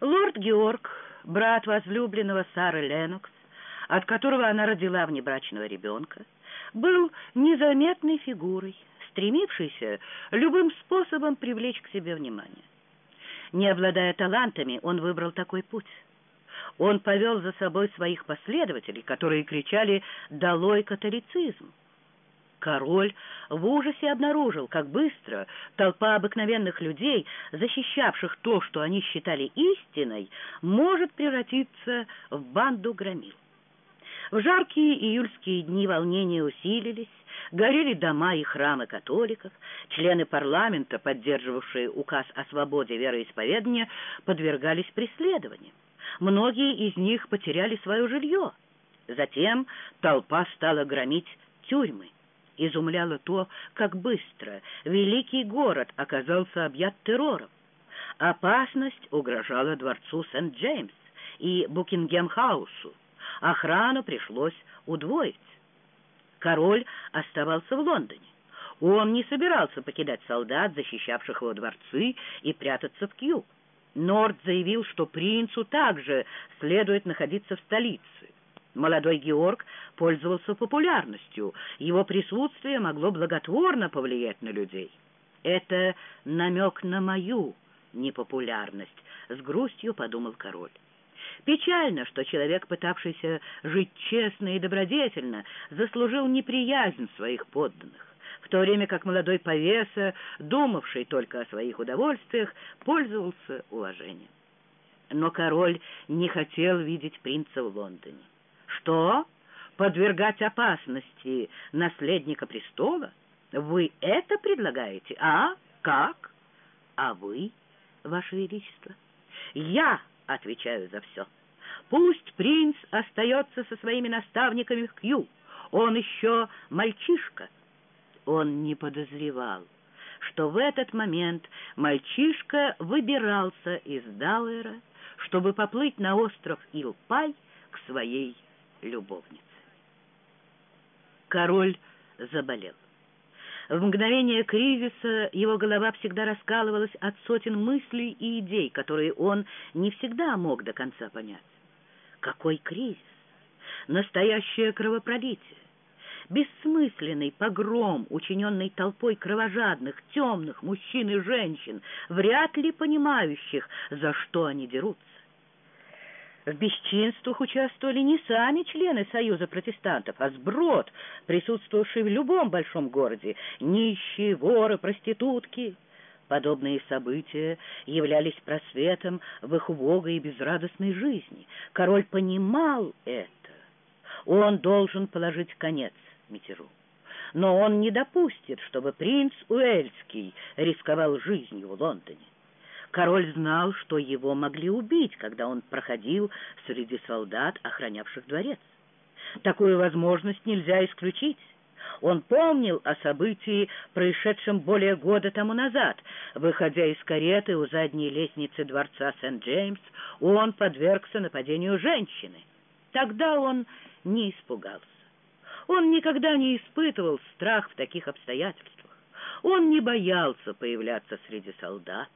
Лорд Георг, брат возлюбленного Сары Ленокс, от которого она родила внебрачного ребенка, был незаметной фигурой, стремившейся любым способом привлечь к себе внимание. Не обладая талантами, он выбрал такой путь. Он повел за собой своих последователей, которые кричали «Долой католицизм!». Король в ужасе обнаружил, как быстро толпа обыкновенных людей, защищавших то, что они считали истиной, может превратиться в банду громил. В жаркие июльские дни волнения усилились, горели дома и храмы католиков, члены парламента, поддерживавшие указ о свободе вероисповедания, подвергались преследованиям. Многие из них потеряли свое жилье. Затем толпа стала громить тюрьмы. Изумляло то, как быстро великий город оказался объят террором. Опасность угрожала дворцу Сент-Джеймс и Букингем-хаусу. Охрану пришлось удвоить. Король оставался в Лондоне. Он не собирался покидать солдат, защищавших его дворцы, и прятаться в Кью. Норд заявил, что принцу также следует находиться в столице. Молодой Георг пользовался популярностью, его присутствие могло благотворно повлиять на людей. Это намек на мою непопулярность, с грустью подумал король. Печально, что человек, пытавшийся жить честно и добродетельно, заслужил неприязнь своих подданных, в то время как молодой повеса, думавший только о своих удовольствиях, пользовался уважением. Но король не хотел видеть принца в Лондоне. Что? Подвергать опасности наследника престола? Вы это предлагаете? А? Как? А вы, ваше величество? Я отвечаю за все. Пусть принц остается со своими наставниками в Кью. Он еще мальчишка. Он не подозревал, что в этот момент мальчишка выбирался из Дауэра, чтобы поплыть на остров Илпай к своей любовнице. Король заболел. В мгновение кризиса его голова всегда раскалывалась от сотен мыслей и идей, которые он не всегда мог до конца понять. Какой кризис? Настоящее кровопролитие. Бессмысленный погром, учиненный толпой кровожадных, темных мужчин и женщин, вряд ли понимающих, за что они дерутся. В бесчинствах участвовали не сами члены Союза протестантов, а сброд, присутствовавший в любом большом городе, нищие, воры, проститутки. Подобные события являлись просветом в их убогой и безрадостной жизни. Король понимал это. Он должен положить конец мятежу. Но он не допустит, чтобы принц Уэльский рисковал жизнью в Лондоне. Король знал, что его могли убить, когда он проходил среди солдат, охранявших дворец. Такую возможность нельзя исключить. Он помнил о событии, происшедшем более года тому назад. Выходя из кареты у задней лестницы дворца Сент-Джеймс, он подвергся нападению женщины. Тогда он не испугался. Он никогда не испытывал страх в таких обстоятельствах. Он не боялся появляться среди солдат.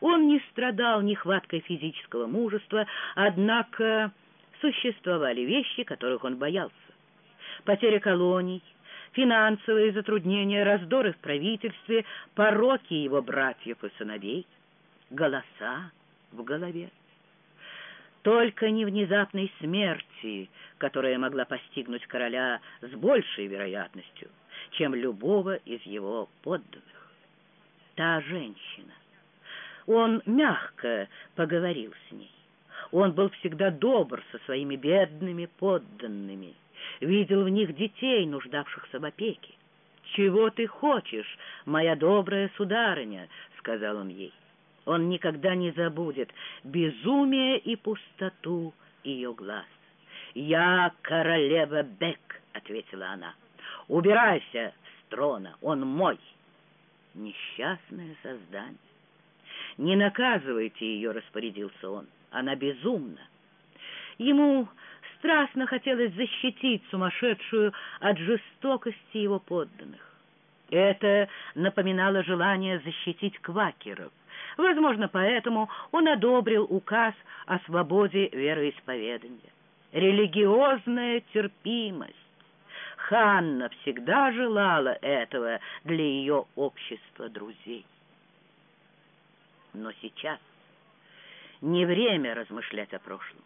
Он не страдал нехваткой физического мужества, однако существовали вещи, которых он боялся. Потеря колоний, финансовые затруднения, раздоры в правительстве, пороки его братьев и сыновей, голоса в голове. Только не внезапной смерти, которая могла постигнуть короля с большей вероятностью, чем любого из его подданных. Та женщина, он мягко поговорил с ней. Он был всегда добр со своими бедными подданными, видел в них детей, нуждавшихся в опеке. «Чего ты хочешь, моя добрая сударыня?» — сказал он ей. Он никогда не забудет безумие и пустоту ее глаз. «Я королева Бек», — ответила она. «Убирайся с трона, он мой». Несчастное создание. «Не наказывайте ее», — распорядился он. «Она безумна». Ему страстно хотелось защитить сумасшедшую от жестокости его подданных. Это напоминало желание защитить квакеров, Возможно, поэтому он одобрил указ о свободе вероисповедания. Религиозная терпимость. Ханна всегда желала этого для ее общества друзей. Но сейчас не время размышлять о прошлом.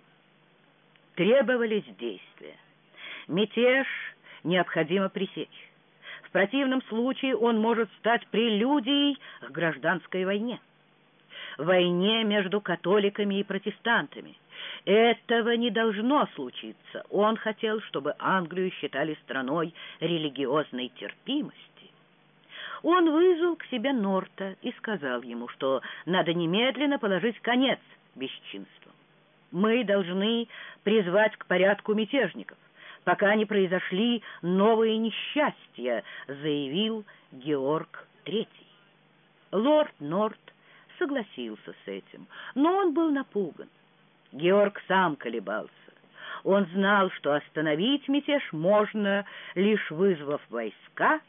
Требовались действия. Мятеж необходимо пресечь. В противном случае он может стать прелюдией к гражданской войне. Войне между католиками и протестантами. Этого не должно случиться. Он хотел, чтобы Англию считали страной религиозной терпимости. Он вызвал к себе Норта и сказал ему, что надо немедленно положить конец бесчинствам. Мы должны призвать к порядку мятежников пока не произошли новые несчастья, заявил Георг III. Лорд Норт согласился с этим, но он был напуган. Георг сам колебался. Он знал, что остановить мятеж можно, лишь вызвав войска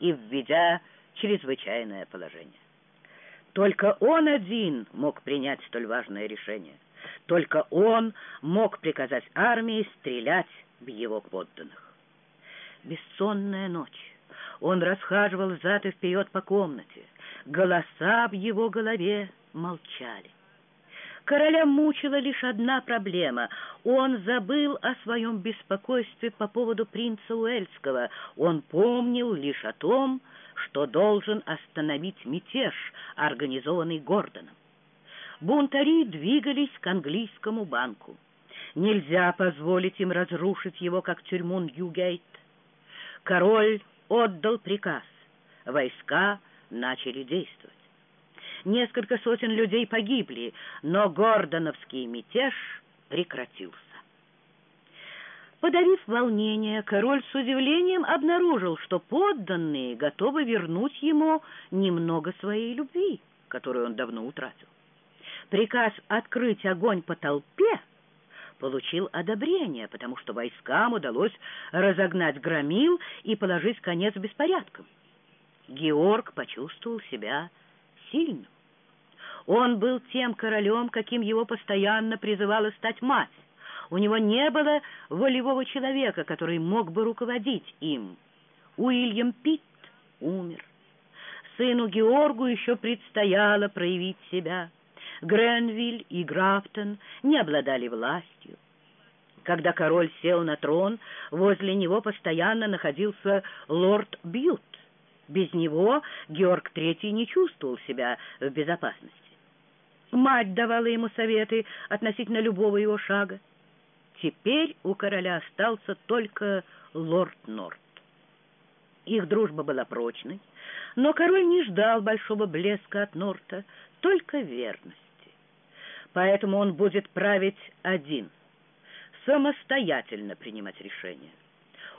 и введя чрезвычайное положение. Только он один мог принять столь важное решение. Только он мог приказать армии стрелять в его подданных. Бессонная ночь. Он расхаживал взад и вперед по комнате. Голоса в его голове молчали. Короля мучила лишь одна проблема. Он забыл о своем беспокойстве по поводу принца Уэльского. Он помнил лишь о том, что должен остановить мятеж, организованный Гордоном. Бунтари двигались к английскому банку. Нельзя позволить им разрушить его, как тюрьму Ньюгейт. Король отдал приказ. Войска начали действовать. Несколько сотен людей погибли, но гордоновский мятеж прекратился. Подавив волнение, король с удивлением обнаружил, что подданные готовы вернуть ему немного своей любви, которую он давно утратил. Приказ открыть огонь по толпе получил одобрение, потому что войскам удалось разогнать громил и положить конец беспорядкам. Георг почувствовал себя сильным. Он был тем королем, каким его постоянно призывала стать мать. У него не было волевого человека, который мог бы руководить им. Уильям Питт умер. Сыну Георгу еще предстояло проявить себя. Гренвиль и Графтон не обладали властью. Когда король сел на трон, возле него постоянно находился лорд Бьют. Без него Георг III не чувствовал себя в безопасности. Мать давала ему советы относительно любого его шага. Теперь у короля остался только лорд Норт. Их дружба была прочной, но король не ждал большого блеска от Норта, только верность поэтому он будет править один, самостоятельно принимать решения.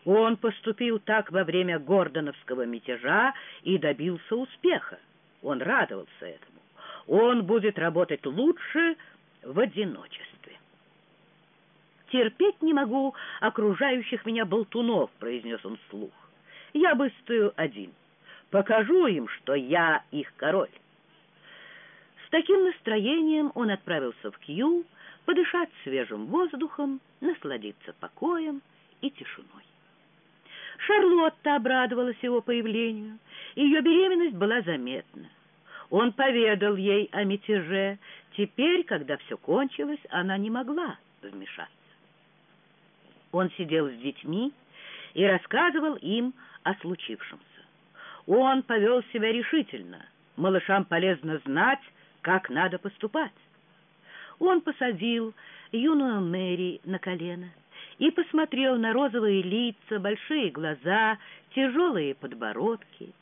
Он поступил так во время Гордоновского мятежа и добился успеха. Он радовался этому. Он будет работать лучше в одиночестве. «Терпеть не могу окружающих меня болтунов», — произнес он вслух. «Я бы стою один. Покажу им, что я их король». С таким настроением он отправился в Кью, подышать свежим воздухом, насладиться покоем и тишиной. Шарлотта обрадовалась его появлению. Ее беременность была заметна. Он поведал ей о мятеже. Теперь, когда все кончилось, она не могла вмешаться. Он сидел с детьми и рассказывал им о случившемся. Он повел себя решительно. Малышам полезно знать, как надо поступать. Он посадил юную Мэри на колено и посмотрел на розовые лица, большие глаза, тяжелые подбородки.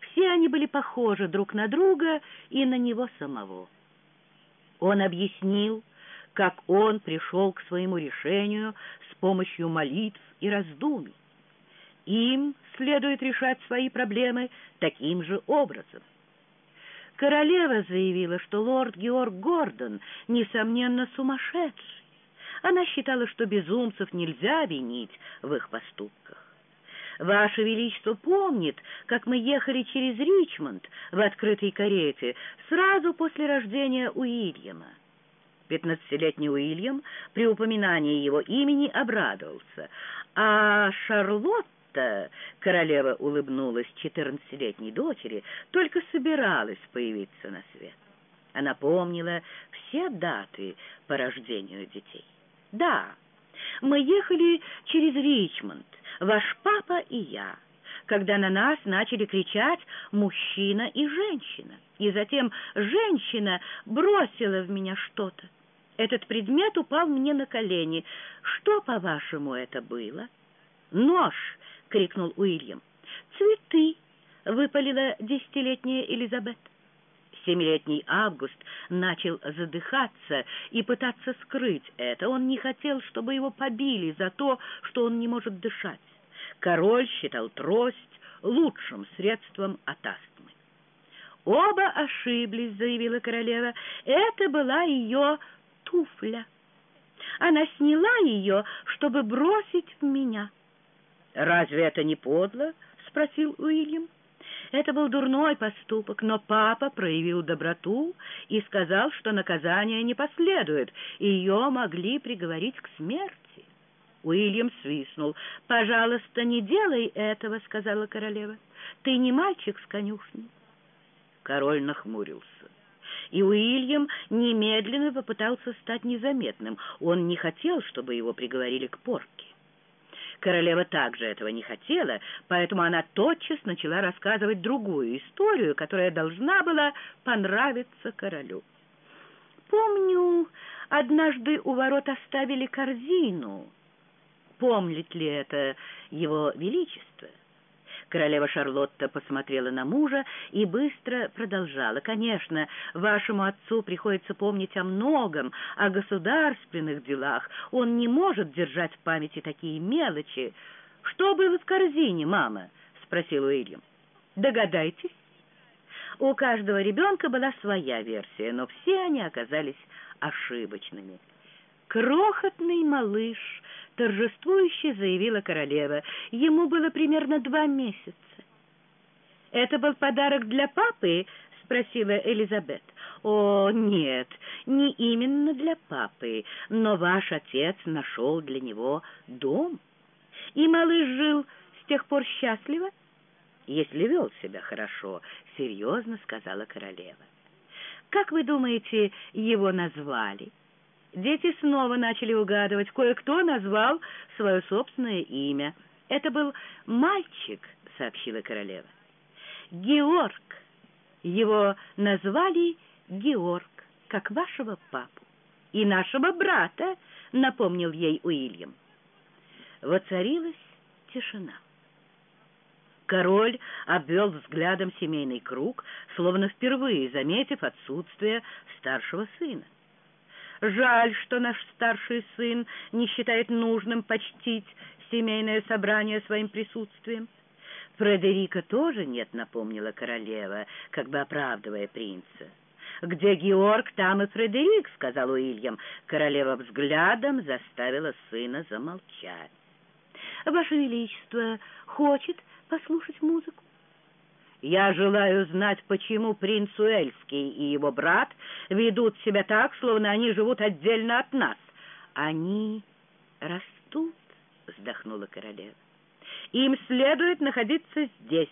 Все они были похожи друг на друга и на него самого. Он объяснил, как он пришел к своему решению с помощью молитв и раздумий. Им следует решать свои проблемы таким же образом. Королева заявила, что лорд Георг Гордон, несомненно, сумасшедший. Она считала, что безумцев нельзя винить в их поступках. Ваше Величество помнит, как мы ехали через Ричмонд в открытой карете сразу после рождения Уильяма. Пятнадцатилетний Уильям при упоминании его имени обрадовался, а Шарлотта, королева улыбнулась четырнадцатилетней дочери, только собиралась появиться на свет. Она помнила все даты по рождению детей. Да, мы ехали через Ричмонд, ваш папа и я, когда на нас начали кричать «мужчина и женщина», и затем женщина бросила в меня что-то. Этот предмет упал мне на колени. Что, по-вашему, это было? «Нож!» — крикнул Уильям. «Цветы!» — выпалила десятилетняя Элизабет. Семилетний Август начал задыхаться и пытаться скрыть это. Он не хотел, чтобы его побили за то, что он не может дышать. Король считал трость лучшим средством от астмы. «Оба ошиблись», — заявила королева. «Это была ее туфля. Она сняла ее, чтобы бросить в меня». «Разве это не подло?» — спросил Уильям. Это был дурной поступок, но папа проявил доброту и сказал, что наказание не последует, и ее могли приговорить к смерти. Уильям свистнул. «Пожалуйста, не делай этого», — сказала королева. «Ты не мальчик с конюшни». Король нахмурился. И Уильям немедленно попытался стать незаметным. Он не хотел, чтобы его приговорили к порке. Королева также этого не хотела, поэтому она тотчас начала рассказывать другую историю, которая должна была понравиться королю. «Помню, однажды у ворот оставили корзину. Помнит ли это его величество?» Королева Шарлотта посмотрела на мужа и быстро продолжала. «Конечно, вашему отцу приходится помнить о многом, о государственных делах. Он не может держать в памяти такие мелочи. Что было в корзине, мама?» — спросил Уильям. «Догадайтесь». У каждого ребенка была своя версия, но все они оказались ошибочными. Крохотный малыш торжествующе заявила королева. Ему было примерно два месяца. «Это был подарок для папы?» — спросила Элизабет. «О, нет, не именно для папы, но ваш отец нашел для него дом. И малыш жил с тех пор счастливо?» «Если вел себя хорошо», — серьезно сказала королева. «Как вы думаете, его назвали?» Дети снова начали угадывать. Кое-кто назвал свое собственное имя. «Это был мальчик», — сообщила королева. «Георг. Его назвали Георг, как вашего папу. И нашего брата», — напомнил ей Уильям. Воцарилась тишина. Король обвел взглядом семейный круг, словно впервые заметив отсутствие старшего сына. Жаль, что наш старший сын не считает нужным почтить семейное собрание своим присутствием. Фредерика тоже нет, напомнила королева, как бы оправдывая принца. «Где Георг, там и Фредерик», — сказал Уильям. Королева взглядом заставила сына замолчать. «Ваше Величество хочет послушать музыку?» Я желаю знать, почему принц Уэльский и его брат ведут себя так, словно они живут отдельно от нас. Они растут, вздохнула королева. Им следует находиться здесь.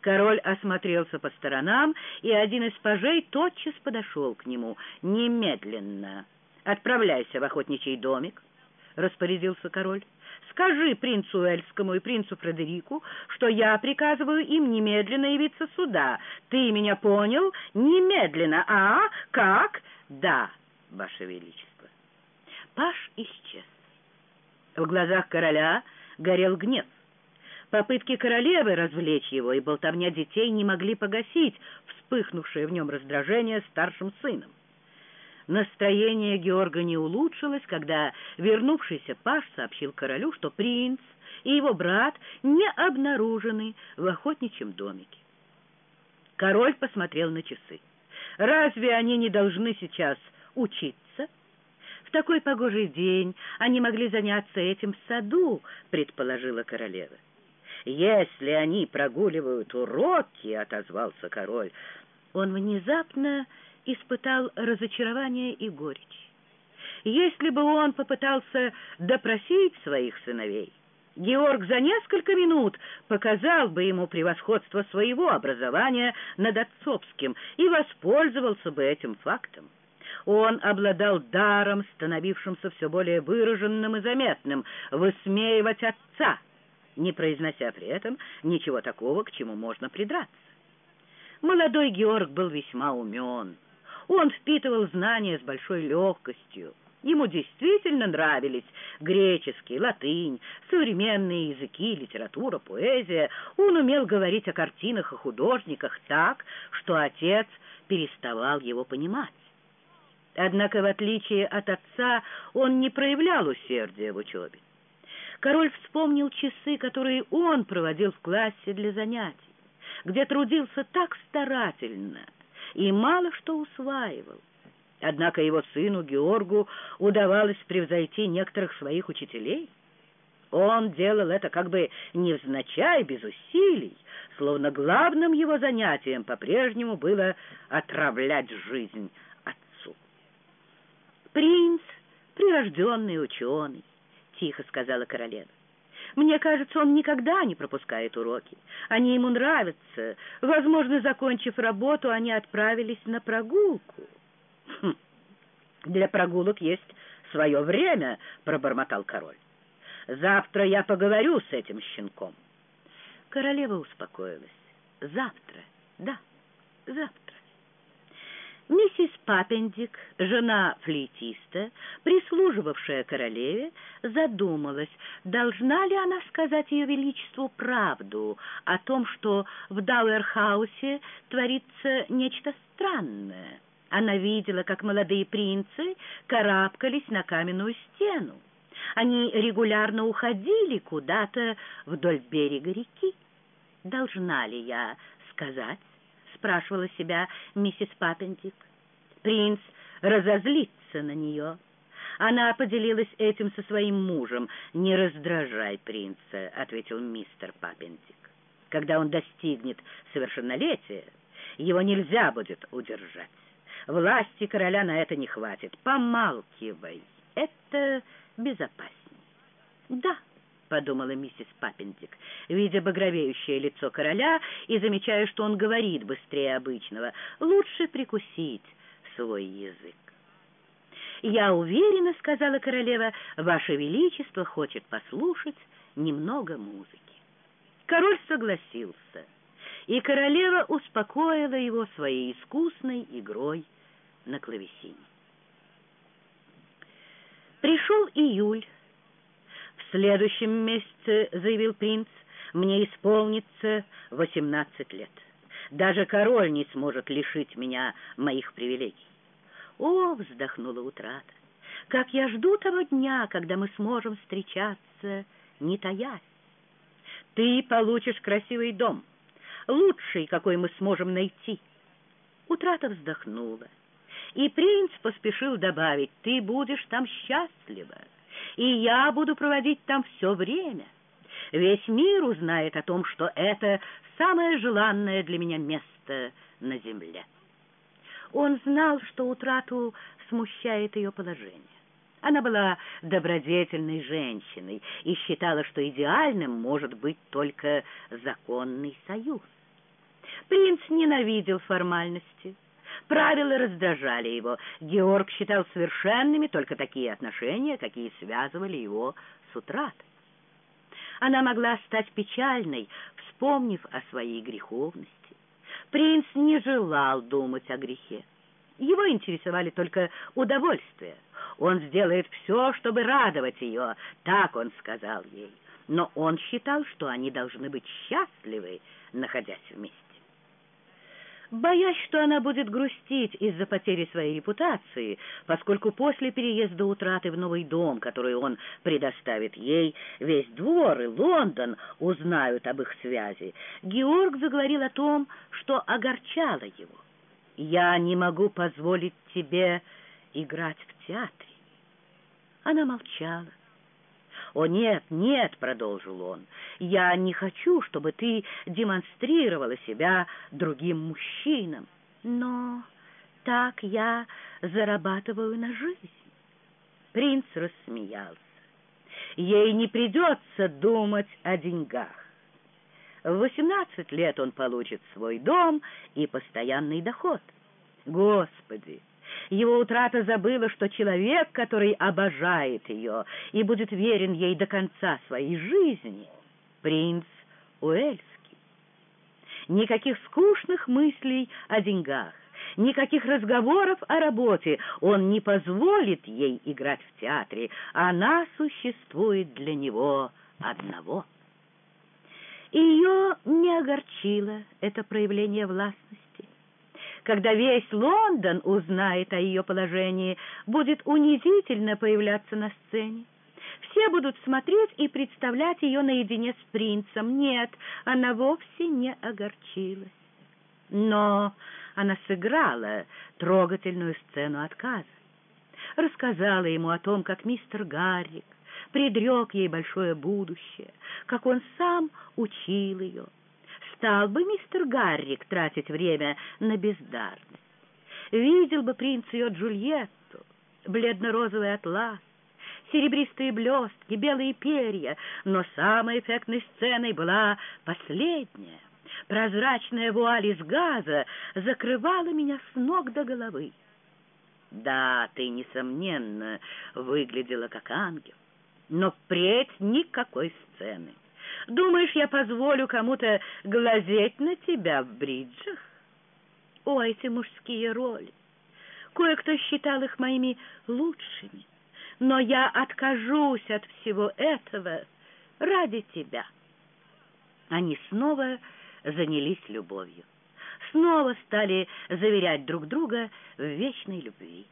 Король осмотрелся по сторонам, и один из пажей тотчас подошел к нему. «Немедленно! Отправляйся в охотничий домик», — распорядился король. Скажи принцу Эльскому и принцу Фредерику, что я приказываю им немедленно явиться сюда. Ты меня понял? Немедленно. А? Как? Да, ваше величество. Паш исчез. В глазах короля горел гнев. Попытки королевы развлечь его и болтовня детей не могли погасить вспыхнувшее в нем раздражение старшим сыном. Настроение Георга не улучшилось, когда вернувшийся паш сообщил королю, что принц и его брат не обнаружены в охотничьем домике. Король посмотрел на часы. «Разве они не должны сейчас учиться?» «В такой погожий день они могли заняться этим в саду», — предположила королева. Если они прогуливают уроки, — отозвался король, — он внезапно испытал разочарование и горечь. Если бы он попытался допросить своих сыновей, Георг за несколько минут показал бы ему превосходство своего образования над отцовским и воспользовался бы этим фактом. Он обладал даром, становившимся все более выраженным и заметным, высмеивать отца, не произнося при этом ничего такого, к чему можно придраться. Молодой Георг был весьма умен. Он впитывал знания с большой легкостью. Ему действительно нравились греческий, латынь, современные языки, литература, поэзия. Он умел говорить о картинах и художниках так, что отец переставал его понимать. Однако, в отличие от отца, он не проявлял усердия в учебе. Король вспомнил часы, которые он проводил в классе для занятий, где трудился так старательно и мало что усваивал. Однако его сыну Георгу удавалось превзойти некоторых своих учителей. Он делал это как бы невзначай, без усилий, словно главным его занятием по-прежнему было отравлять жизнь отцу. «Принц — прирожденный ученый», — тихо сказала королева. Мне кажется, он никогда не пропускает уроки. Они ему нравятся. Возможно, закончив работу, они отправились на прогулку. Хм, для прогулок есть свое время, пробормотал король. Завтра я поговорю с этим щенком. Королева успокоилась. Завтра, да, завтра. Миссис Папендик, жена флейтиста, прислуживавшая королеве, задумалась, должна ли она сказать ее величеству правду о том, что в Дауэрхаусе творится нечто странное. Она видела, как молодые принцы карабкались на каменную стену. Они регулярно уходили куда-то вдоль берега реки. «Должна ли я сказать?» — спрашивала себя миссис Паппендик. Принц разозлится на нее. Она поделилась этим со своим мужем. «Не раздражай принца», — ответил мистер Паппендик. «Когда он достигнет совершеннолетия, его нельзя будет удержать». Власти короля на это не хватит. Помалкивай. Это безопаснее. Да, подумала миссис Паппендик, видя багровеющее лицо короля и замечая, что он говорит быстрее обычного. Лучше прикусить свой язык. «Я уверена, — сказала королева, — ваше величество хочет послушать немного музыки». Король согласился, и королева успокоила его своей искусной игрой на клавесине. Пришел июль. В следующем месяце, заявил принц, мне исполнится восемнадцать лет. Даже король не сможет лишить меня моих привилегий. О, вздохнула утрата, как я жду того дня, когда мы сможем встречаться, не таясь. Ты получишь красивый дом, лучший, какой мы сможем найти. Утрата вздохнула. И принц поспешил добавить, ты будешь там счастлива, и я буду проводить там все время. Весь мир узнает о том, что это самое желанное для меня место на земле. Он знал, что утрату смущает ее положение. Она была добродетельной женщиной и считала, что идеальным может быть только законный союз. Принц ненавидел формальности. Правила раздражали его. Георг считал совершенными только такие отношения, какие связывали его с утратой. Она могла стать печальной, вспомнив о своей греховности. Принц не желал думать о грехе. Его интересовали только удовольствия. Он сделает все, чтобы радовать ее, так он сказал ей. Но он считал, что они должны быть счастливы, находясь вместе. Боясь, что она будет грустить из-за потери своей репутации, поскольку после переезда утраты в новый дом, который он предоставит ей, весь двор и Лондон узнают об их связи, Георг заговорил о том, что огорчало его. «Я не могу позволить тебе играть в театре». Она молчала. «О, нет, нет!» — продолжил он. Я не хочу, чтобы ты демонстрировала себя другим мужчинам, но так я зарабатываю на жизнь. Принц рассмеялся. Ей не придется думать о деньгах. В восемнадцать лет он получит свой дом и постоянный доход. Господи! Его утрата забыла, что человек, который обожает ее и будет верен ей до конца своей жизни, принц Уэльский. Никаких скучных мыслей о деньгах, никаких разговоров о работе. Он не позволит ей играть в театре. Она существует для него одного. Ее не огорчило это проявление властности. Когда весь Лондон узнает о ее положении, будет унизительно появляться на сцене. Все будут смотреть и представлять ее наедине с принцем. Нет, она вовсе не огорчилась. Но она сыграла трогательную сцену отказа. Рассказала ему о том, как мистер Гаррик предрек ей большое будущее, как он сам учил ее. Стал бы мистер Гаррик тратить время на бездарность. Видел бы принц ее Джульетту, бледно-розовый атлас, серебристые блестки, белые перья, но самой эффектной сценой была последняя. Прозрачная вуаль из газа закрывала меня с ног до головы. Да, ты, несомненно, выглядела как ангел, но впредь никакой сцены. Думаешь, я позволю кому-то глазеть на тебя в бриджах? О, эти мужские роли! Кое-кто считал их моими лучшими, но я откажусь от всего этого ради тебя. Они снова занялись любовью. Снова стали заверять друг друга в вечной любви.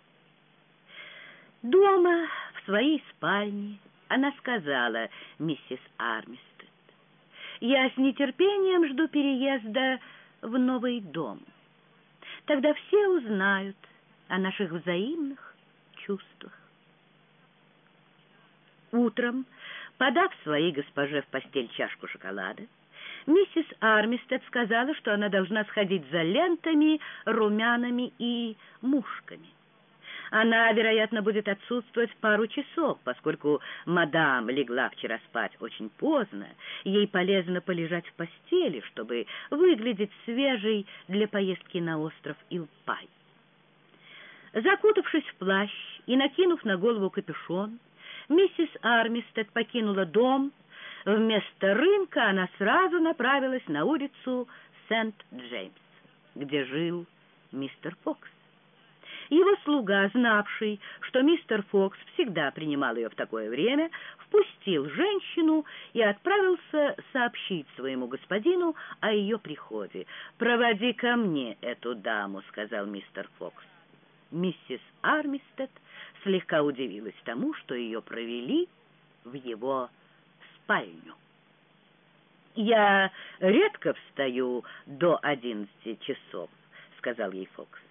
Дома, в своей спальне, она сказала миссис Армистед, «Я с нетерпением жду переезда в новый дом. Тогда все узнают о наших взаимных чувствах». Утром, подав своей госпоже в постель чашку шоколада, Миссис Армистед сказала, что она должна сходить за лентами, румянами и мушками. Она, вероятно, будет отсутствовать пару часов, поскольку мадам легла вчера спать очень поздно. Ей полезно полежать в постели, чтобы выглядеть свежей для поездки на остров Илпай. Закутавшись в плащ и накинув на голову капюшон, миссис Армистед покинула дом, Вместо рынка она сразу направилась на улицу Сент-Джеймс, где жил мистер Фокс. Его слуга, знавший, что мистер Фокс всегда принимал ее в такое время, впустил женщину и отправился сообщить своему господину о ее приходе. «Проводи ко мне эту даму», — сказал мистер Фокс. Миссис Армистед слегка удивилась тому, что ее провели в его спальню. «Я редко встаю до одиннадцати часов», — сказал ей Фокс.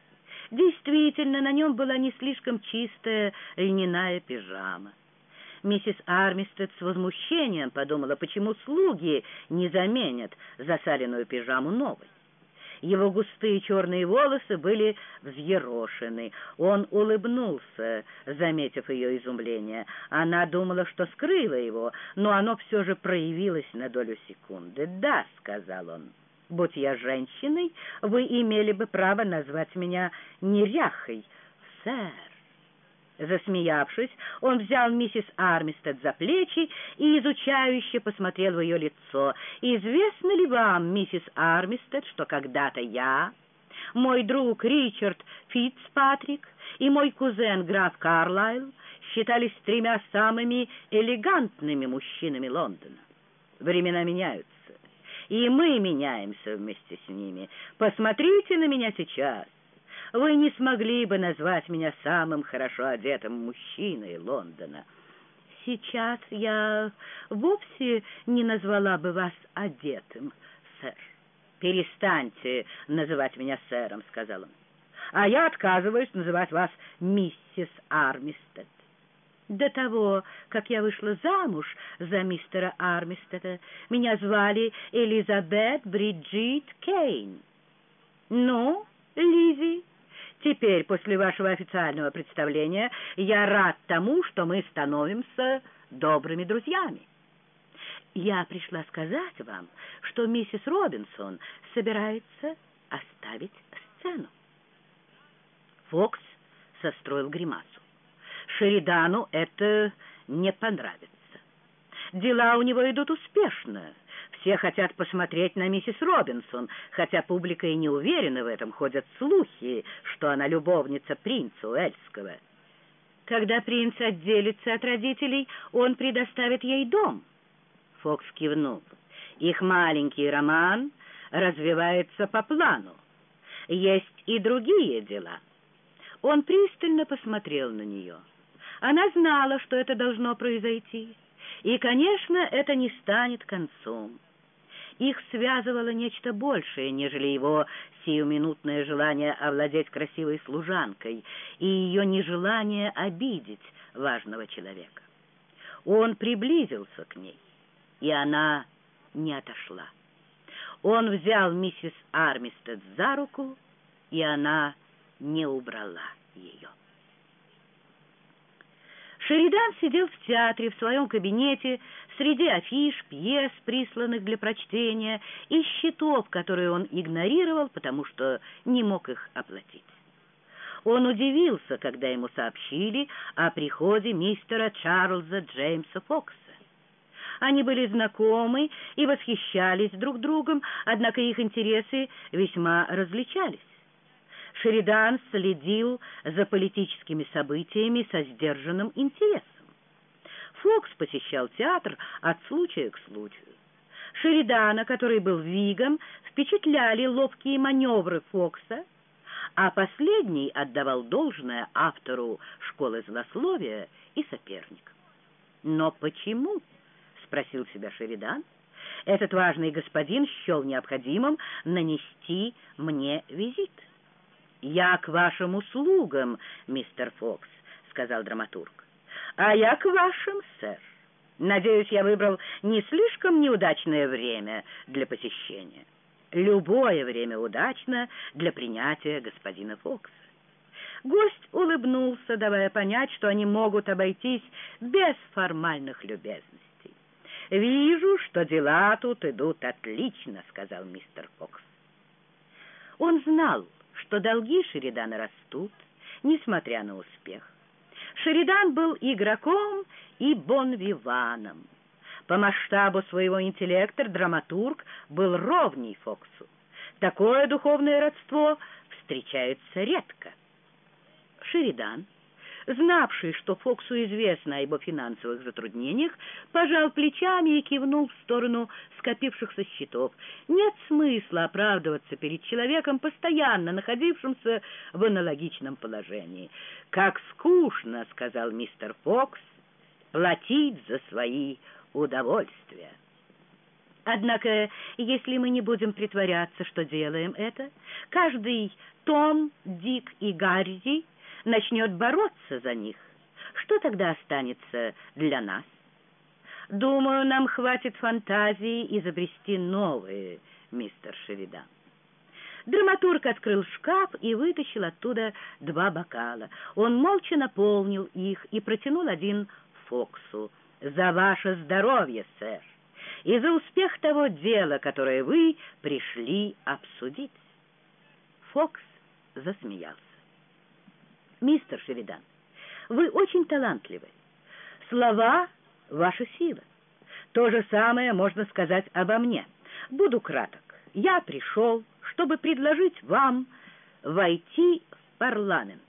Действительно, на нем была не слишком чистая льняная пижама. Миссис Армистед с возмущением подумала, почему слуги не заменят засаленную пижаму новой. Его густые черные волосы были взъерошены. Он улыбнулся, заметив ее изумление. Она думала, что скрыла его, но оно все же проявилось на долю секунды. «Да», — сказал он, — «будь я женщиной, вы имели бы право назвать меня неряхой, сэр». Засмеявшись, он взял миссис Армистед за плечи и изучающе посмотрел в ее лицо. «Известно ли вам, миссис Армистед, что когда-то я, мой друг Ричард Фитцпатрик и мой кузен граф Карлайл считались тремя самыми элегантными мужчинами Лондона? Времена меняются, и мы меняемся вместе с ними. Посмотрите на меня сейчас». Вы не смогли бы назвать меня самым хорошо одетым мужчиной Лондона. Сейчас я вовсе не назвала бы вас одетым, сэр. Перестаньте называть меня сэром, сказал он. А я отказываюсь называть вас миссис Армистед. До того, как я вышла замуж за мистера Армистеда, меня звали Элизабет Бриджит Кейн. Ну, Лизи, теперь, после вашего официального представления, я рад тому, что мы становимся добрыми друзьями. Я пришла сказать вам, что миссис Робинсон собирается оставить сцену. Фокс состроил гримасу. Шеридану это не понравится. Дела у него идут успешно. Все хотят посмотреть на миссис Робинсон, хотя публика и не уверена в этом, ходят слухи, что она любовница принца Уэльского. Когда принц отделится от родителей, он предоставит ей дом. Фокс кивнул. Их маленький роман развивается по плану. Есть и другие дела. Он пристально посмотрел на нее. Она знала, что это должно произойти, и, конечно, это не станет концом. Их связывало нечто большее, нежели его сиюминутное желание овладеть красивой служанкой и ее нежелание обидеть важного человека. Он приблизился к ней, и она не отошла. Он взял миссис Армистед за руку, и она не убрала ее. Шеридан сидел в театре в своем кабинете среди афиш, пьес, присланных для прочтения, и счетов, которые он игнорировал, потому что не мог их оплатить. Он удивился, когда ему сообщили о приходе мистера Чарльза Джеймса Фокса. Они были знакомы и восхищались друг другом, однако их интересы весьма различались. Шеридан следил за политическими событиями со сдержанным интересом. Фокс посещал театр от случая к случаю. Шеридана, который был вигом, впечатляли ловкие маневры Фокса, а последний отдавал должное автору «Школы злословия» и соперник. «Но почему?» — спросил себя Шеридан. «Этот важный господин счел необходимым нанести мне визит». «Я к вашим услугам, мистер Фокс», — сказал драматург. «А я к вашим, сэр. Надеюсь, я выбрал не слишком неудачное время для посещения. Любое время удачно для принятия господина Фокса». Гость улыбнулся, давая понять, что они могут обойтись без формальных любезностей. «Вижу, что дела тут идут отлично», — сказал мистер Фокс. Он знал, что долги Шеридана растут, несмотря на успех. Шеридан был игроком и бонвиваном. По масштабу своего интеллекта драматург был ровней Фоксу. Такое духовное родство встречается редко. Шеридан знавший, что Фоксу известно о его финансовых затруднениях, пожал плечами и кивнул в сторону скопившихся счетов. Нет смысла оправдываться перед человеком, постоянно находившимся в аналогичном положении. «Как скучно», — сказал мистер Фокс, — «платить за свои удовольствия». Однако, если мы не будем притворяться, что делаем это, каждый Том, Дик и Гарри начнет бороться за них, что тогда останется для нас? Думаю, нам хватит фантазии изобрести новые, мистер Шеридан. Драматург открыл шкаф и вытащил оттуда два бокала. Он молча наполнил их и протянул один Фоксу. «За ваше здоровье, сэр, и за успех того дела, которое вы пришли обсудить». Фокс засмеялся мистер Шеридан. Вы очень талантливы. Слова — ваша сила. То же самое можно сказать обо мне. Буду краток. Я пришел, чтобы предложить вам войти в парламент.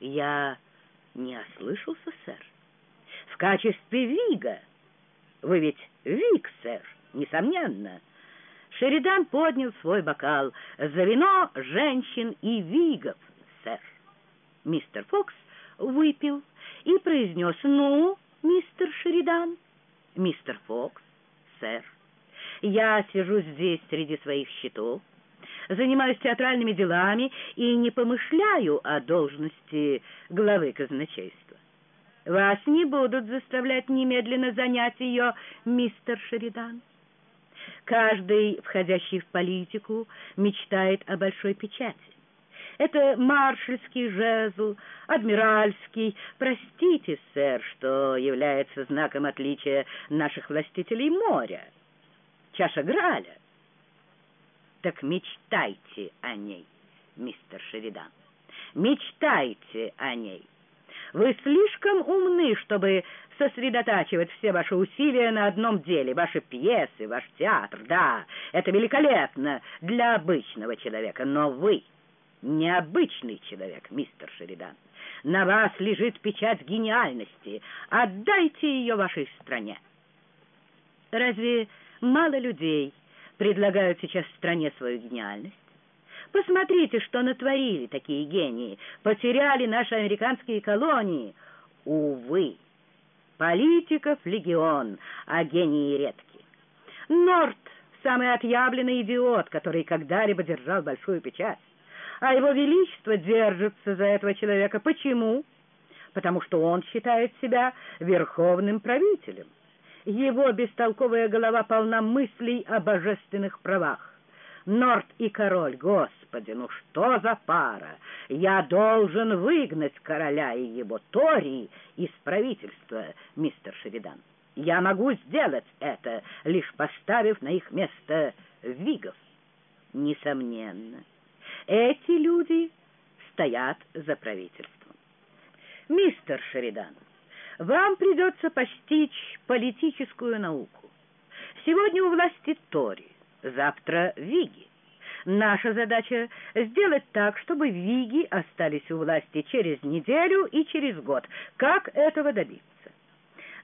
Я не ослышался, сэр. В качестве Вига. Вы ведь Виг, сэр, несомненно. Шеридан поднял свой бокал за вино женщин и Вигов. Мистер Фокс выпил и произнес «Ну, мистер Шеридан?» «Мистер Фокс, сэр, я сижу здесь среди своих счетов, занимаюсь театральными делами и не помышляю о должности главы казначейства. Вас не будут заставлять немедленно занять ее, мистер Шеридан. Каждый, входящий в политику, мечтает о большой печати. Это маршальский жезл, адмиральский. Простите, сэр, что является знаком отличия наших властителей моря. Чаша Граля. Так мечтайте о ней, мистер Шеридан. Мечтайте о ней. Вы слишком умны, чтобы сосредотачивать все ваши усилия на одном деле, ваши пьесы, ваш театр. Да, это великолепно для обычного человека, но вы необычный человек, мистер Шеридан. На вас лежит печать гениальности. Отдайте ее вашей стране. Разве мало людей предлагают сейчас стране свою гениальность? Посмотрите, что натворили такие гении. Потеряли наши американские колонии. Увы, политиков легион, а гении редки. Норт — самый отъявленный идиот, который когда-либо держал большую печать а его величество держится за этого человека. Почему? Потому что он считает себя верховным правителем. Его бестолковая голова полна мыслей о божественных правах. Норт и король, господи, ну что за пара? Я должен выгнать короля и его Тори из правительства, мистер Шеридан. Я могу сделать это, лишь поставив на их место вигов. Несомненно. Эти люди стоят за правительством. Мистер Шеридан, вам придется постичь политическую науку. Сегодня у власти Тори, завтра Виги. Наша задача — сделать так, чтобы Виги остались у власти через неделю и через год. Как этого добиться?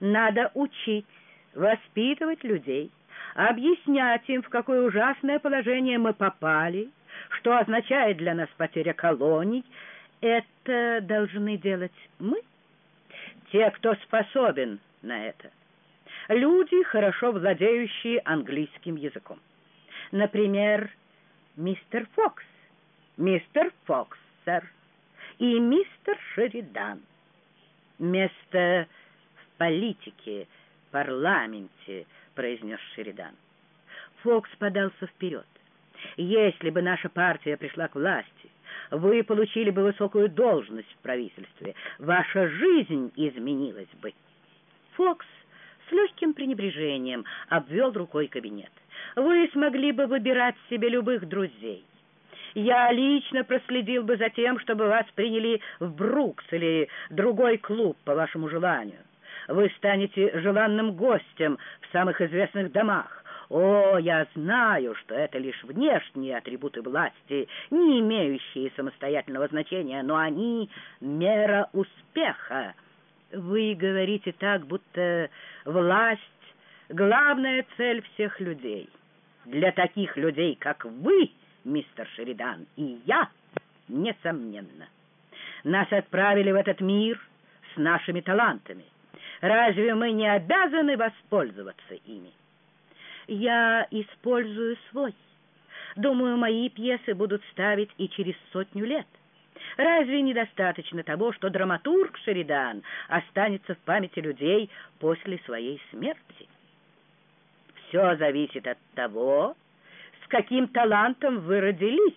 Надо учить, воспитывать людей, объяснять им, в какое ужасное положение мы попали — что означает для нас потеря колоний, это должны делать мы, те, кто способен на это. Люди, хорошо владеющие английским языком. Например, мистер Фокс, мистер Фокс, сэр, и мистер Шеридан. Место в политике, парламенте, произнес Шеридан. Фокс подался вперед. Если бы наша партия пришла к власти, вы получили бы высокую должность в правительстве, ваша жизнь изменилась бы. Фокс с легким пренебрежением обвел рукой кабинет. Вы смогли бы выбирать себе любых друзей. Я лично проследил бы за тем, чтобы вас приняли в Брукс или другой клуб по вашему желанию. Вы станете желанным гостем в самых известных домах. О, я знаю, что это лишь внешние атрибуты власти, не имеющие самостоятельного значения, но они — мера успеха. Вы говорите так, будто власть — главная цель всех людей. Для таких людей, как вы, мистер Шеридан, и я, несомненно. Нас отправили в этот мир с нашими талантами. Разве мы не обязаны воспользоваться ими? Я использую свой. Думаю, мои пьесы будут ставить и через сотню лет. Разве недостаточно того, что драматург Шеридан останется в памяти людей после своей смерти? Все зависит от того, с каким талантом вы родились,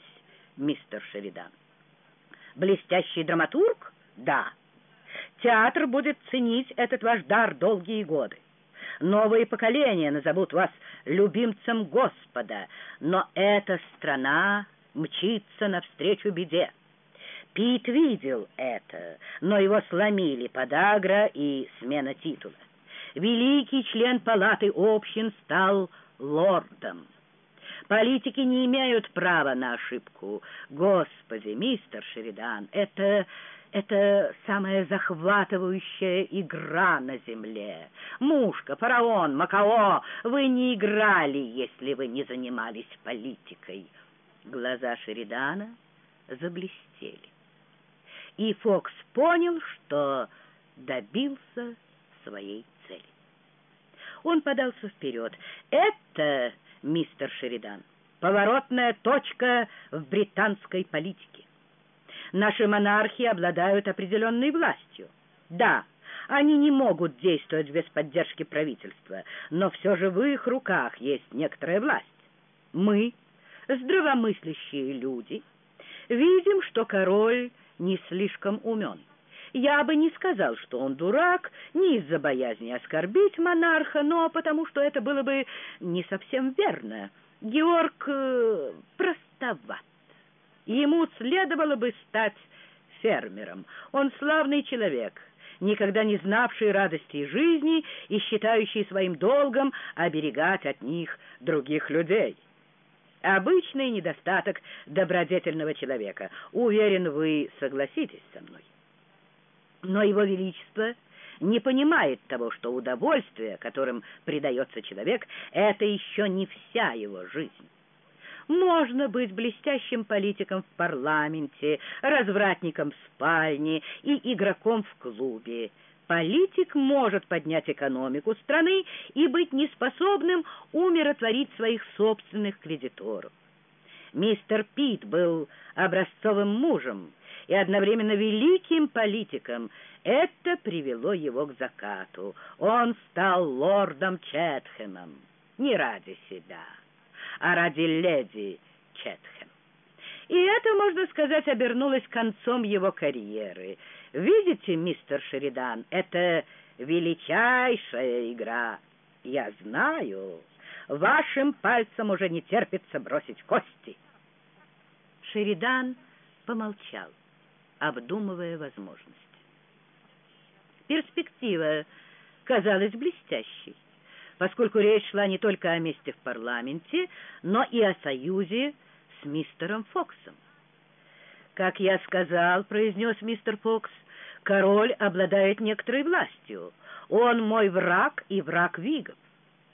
мистер Шеридан. Блестящий драматург? Да. Театр будет ценить этот ваш дар долгие годы. Новые поколения назовут вас любимцем Господа, но эта страна мчится навстречу беде. Пит видел это, но его сломили подагра и смена титула. Великий член палаты общин стал лордом. Политики не имеют права на ошибку. Господи, мистер Шеридан, это это самая захватывающая игра на земле. Мушка, фараон, Макао, вы не играли, если вы не занимались политикой. Глаза Шеридана заблестели. И Фокс понял, что добился своей цели. Он подался вперед. «Это, мистер Шеридан, поворотная точка в британской политике. Наши монархи обладают определенной властью. Да, Они не могут действовать без поддержки правительства, но все же в их руках есть некоторая власть. Мы, здравомыслящие люди, видим, что король не слишком умен. Я бы не сказал, что он дурак, не из-за боязни оскорбить монарха, но потому что это было бы не совсем верно. Георг э, простоват. Ему следовало бы стать фермером. Он славный человек, никогда не знавший радости жизни и считающий своим долгом оберегать от них других людей. Обычный недостаток добродетельного человека. Уверен, вы согласитесь со мной. Но его величество не понимает того, что удовольствие, которым предается человек, это еще не вся его жизнь. Можно быть блестящим политиком в парламенте, развратником в спальне и игроком в клубе. Политик может поднять экономику страны и быть неспособным умиротворить своих собственных кредиторов. Мистер Пит был образцовым мужем и одновременно великим политиком. Это привело его к закату. Он стал лордом Четхемом не ради себя а ради леди Четхэм. И это, можно сказать, обернулось концом его карьеры. Видите, мистер Шеридан, это величайшая игра. Я знаю, вашим пальцем уже не терпится бросить кости. Шеридан помолчал, обдумывая возможности. Перспектива казалась блестящей поскольку речь шла не только о месте в парламенте, но и о союзе с мистером Фоксом. «Как я сказал», — произнес мистер Фокс, — «король обладает некоторой властью. Он мой враг и враг Вигов.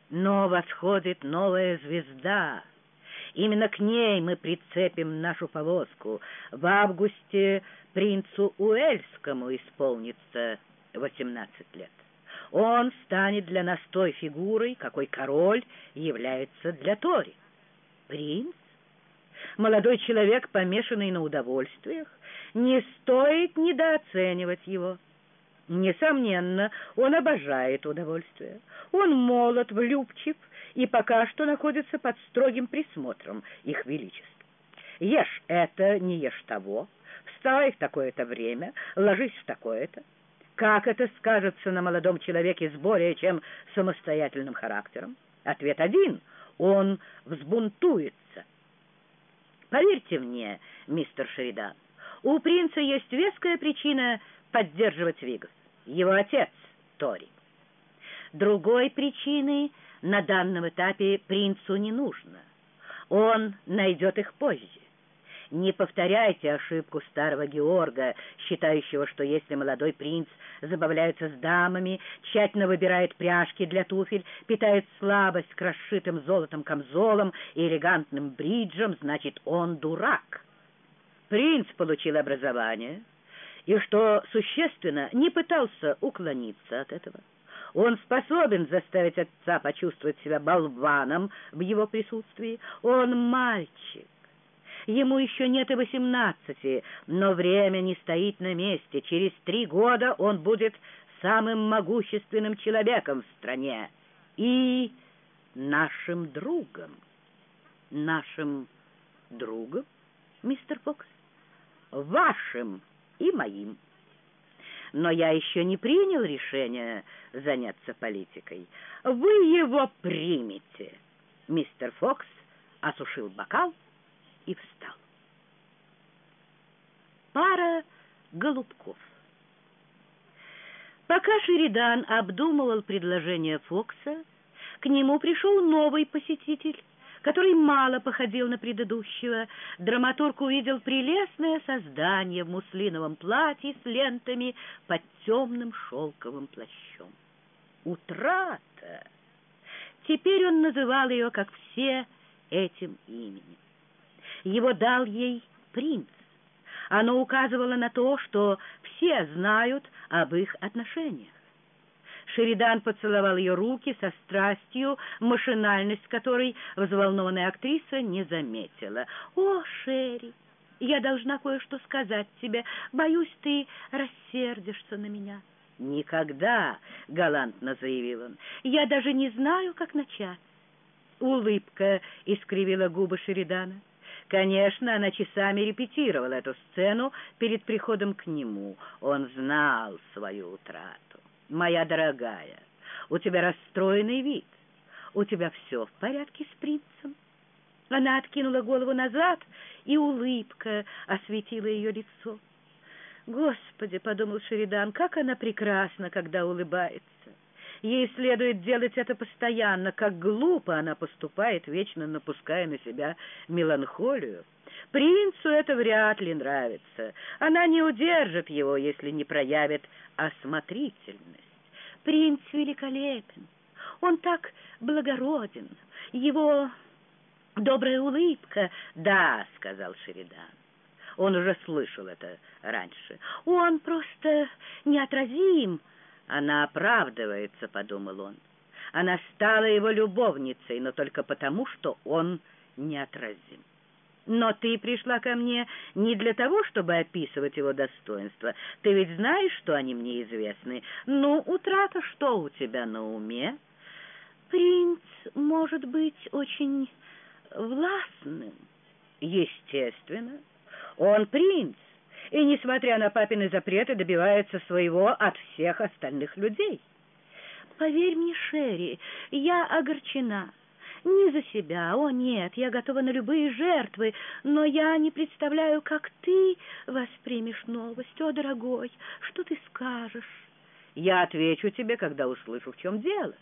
Но восходит новая звезда. Именно к ней мы прицепим нашу повозку. В августе принцу Уэльскому исполнится восемнадцать лет. Он станет для нас той фигурой, какой король является для Тори. Принц? Молодой человек, помешанный на удовольствиях, не стоит недооценивать его. Несомненно, он обожает удовольствие. Он молод, влюбчив и пока что находится под строгим присмотром их величества. Ешь это, не ешь того, вставай в такое-то время, ложись в такое-то. Как это скажется на молодом человеке с более чем самостоятельным характером? Ответ один — он взбунтуется. Поверьте мне, мистер Шеридан, у принца есть веская причина поддерживать Вигов. Его отец — Тори. Другой причины на данном этапе принцу не нужно. Он найдет их позже. Не повторяйте ошибку старого Георга, считающего, что если молодой принц забавляется с дамами, тщательно выбирает пряжки для туфель, питает слабость к расшитым золотом камзолам и элегантным бриджам, значит, он дурак. Принц получил образование и, что существенно, не пытался уклониться от этого. Он способен заставить отца почувствовать себя болваном в его присутствии. Он мальчик. Ему еще нет и восемнадцати, но время не стоит на месте. Через три года он будет самым могущественным человеком в стране и нашим другом. Нашим другом, мистер Фокс? Вашим и моим. Но я еще не принял решение заняться политикой. Вы его примете. Мистер Фокс осушил бокал и встал. Пара голубков. Пока Шеридан обдумывал предложение Фокса, к нему пришел новый посетитель, который мало походил на предыдущего. Драматург увидел прелестное создание в муслиновом платье с лентами под темным шелковым плащом. Утрата! Теперь он называл ее, как все, этим именем его дал ей принц. Оно указывало на то, что все знают об их отношениях. Шеридан поцеловал ее руки со страстью, машинальность которой взволнованная актриса не заметила. «О, Шерри, я должна кое-что сказать тебе. Боюсь, ты рассердишься на меня». «Никогда», — галантно заявил он, — «я даже не знаю, как начать». Улыбка искривила губы Шеридана. Конечно, она часами репетировала эту сцену перед приходом к нему. Он знал свою утрату. «Моя дорогая, у тебя расстроенный вид. У тебя все в порядке с принцем?» Она откинула голову назад, и улыбка осветила ее лицо. «Господи!» — подумал Шеридан, — «как она прекрасна, когда улыбается! Ей следует делать это постоянно, как глупо она поступает, вечно напуская на себя меланхолию. Принцу это вряд ли нравится. Она не удержит его, если не проявит осмотрительность. Принц великолепен, он так благороден, его добрая улыбка... «Да», — сказал Шеридан. Он уже слышал это раньше. «Он просто неотразим». «Она оправдывается», — подумал он. «Она стала его любовницей, но только потому, что он неотразим». «Но ты пришла ко мне не для того, чтобы описывать его достоинства. Ты ведь знаешь, что они мне известны. Ну, утрата, что у тебя на уме?» «Принц может быть очень властным». «Естественно». Он принц, и, несмотря на папины запреты, добивается своего от всех остальных людей. Поверь мне, Шерри, я огорчена. Не за себя, о нет, я готова на любые жертвы, но я не представляю, как ты воспримешь новость. О, дорогой, что ты скажешь? Я отвечу тебе, когда услышу, в чем дело.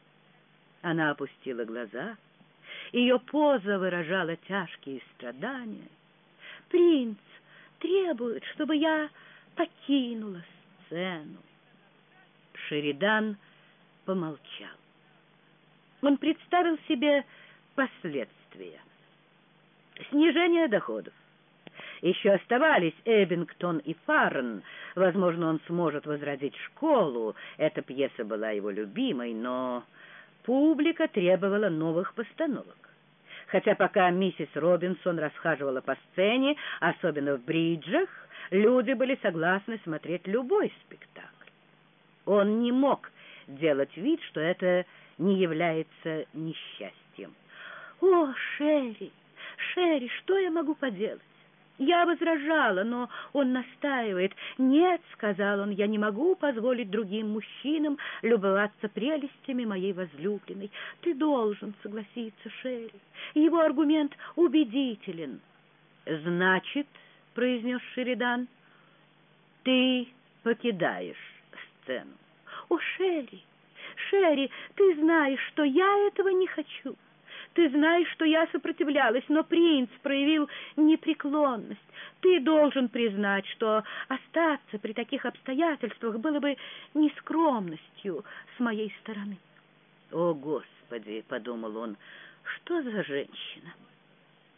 Она опустила глаза. Ее поза выражала тяжкие страдания. Принц, требует, чтобы я покинула сцену. Шеридан помолчал. Он представил себе последствия. Снижение доходов. Еще оставались Эббингтон и Фарн. Возможно, он сможет возродить школу. Эта пьеса была его любимой, но публика требовала новых постановок хотя пока миссис Робинсон расхаживала по сцене, особенно в бриджах, люди были согласны смотреть любой спектакль. Он не мог делать вид, что это не является несчастьем. «О, Шерри, Шерри, что я могу поделать? Я возражала, но он настаивает. «Нет», — сказал он, — «я не могу позволить другим мужчинам любоваться прелестями моей возлюбленной. Ты должен согласиться, Шерри. Его аргумент убедителен». «Значит», — произнес Шеридан, — «ты покидаешь сцену». «О, Шерри, Шерри, ты знаешь, что я этого не хочу». Ты знаешь, что я сопротивлялась, но принц проявил непреклонность. Ты должен признать, что остаться при таких обстоятельствах было бы нескромностью с моей стороны. «О, Господи!» — подумал он, — «что за женщина?»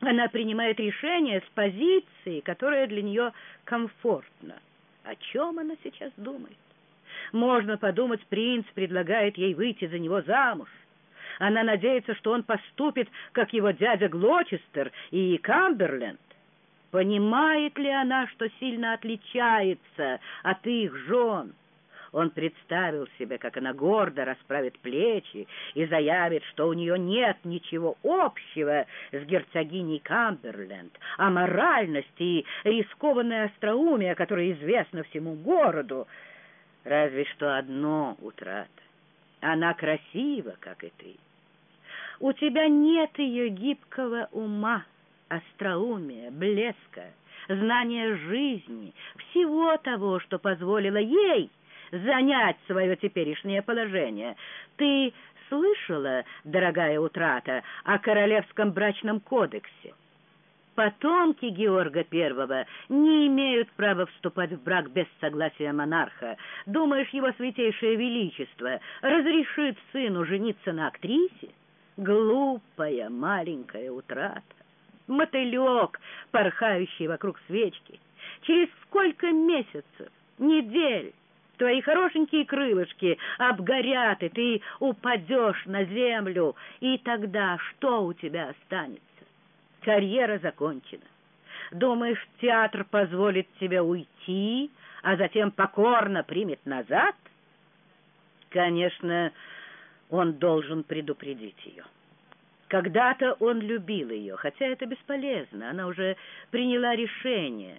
Она принимает решение с позиции, которая для нее комфортна. О чем она сейчас думает? Можно подумать, принц предлагает ей выйти за него замуж. Она надеется, что он поступит, как его дядя Глочестер и Камберленд. Понимает ли она, что сильно отличается от их жен? Он представил себе, как она гордо расправит плечи и заявит, что у нее нет ничего общего с герцогиней Камберленд, а моральность и рискованное остроумие, которое известно всему городу, разве что одно утрата. Она красива, как и ты. У тебя нет ее гибкого ума, остроумия, блеска, знания жизни, всего того, что позволило ей занять свое теперешнее положение. Ты слышала, дорогая утрата, о Королевском брачном кодексе? Потомки Георга I не имеют права вступать в брак без согласия монарха. Думаешь, его святейшее величество разрешит сыну жениться на актрисе? Глупая маленькая утрата. Мотылек, порхающий вокруг свечки. Через сколько месяцев, недель твои хорошенькие крылышки обгорят, и ты упадешь на землю, и тогда что у тебя останется? Карьера закончена. Думаешь, театр позволит тебе уйти, а затем покорно примет назад? Конечно, он должен предупредить ее. Когда-то он любил ее, хотя это бесполезно, она уже приняла решение.